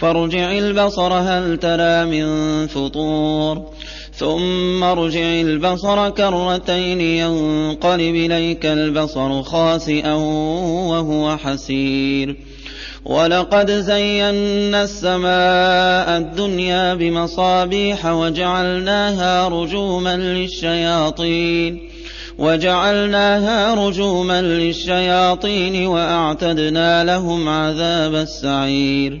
فارجع البصر هل ترى من فطور؟ ثم ارجع البصر كرتين ينقلب إليك البصر خاسئا وهو حسير. ولقد زينا السماء الدنيا بمصابيح وجعلناها رجوما للشياطين. وجعلناها رجوما للشياطين وأعتدنا لهم عذاب السعير.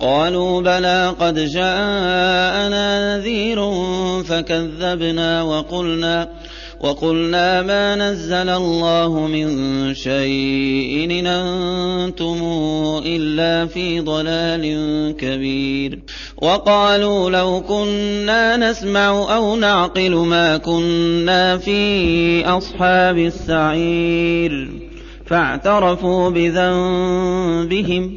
قالوا بلى قد جاءنا نذير فكذبنا وقلنا وقلنا ما نزل الله من شيء إن أنتم إلا في ضلال كبير. وقالوا لو كنا نسمع أو نعقل ما كنا في أصحاب السعير. فاعترفوا بذنبهم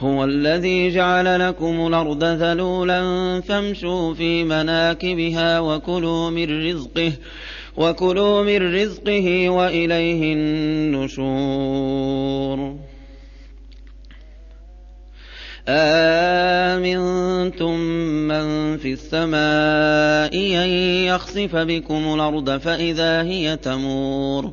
هو الذي جعل لكم الأرض ذلولا فامشوا في مناكبها وكلوا من رزقه وكلوا من رزقه وإليه النشور. آمنتم من في السماء أن يخسف بكم الأرض فإذا هي تمور.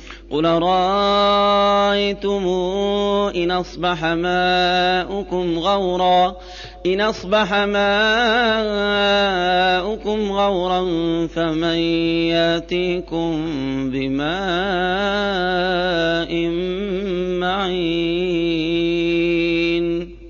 قل رأيتم إن أصبح ماؤكم غورا؟ إن أصبح ماؤكم غورا فمن يأتيكم بماء معين.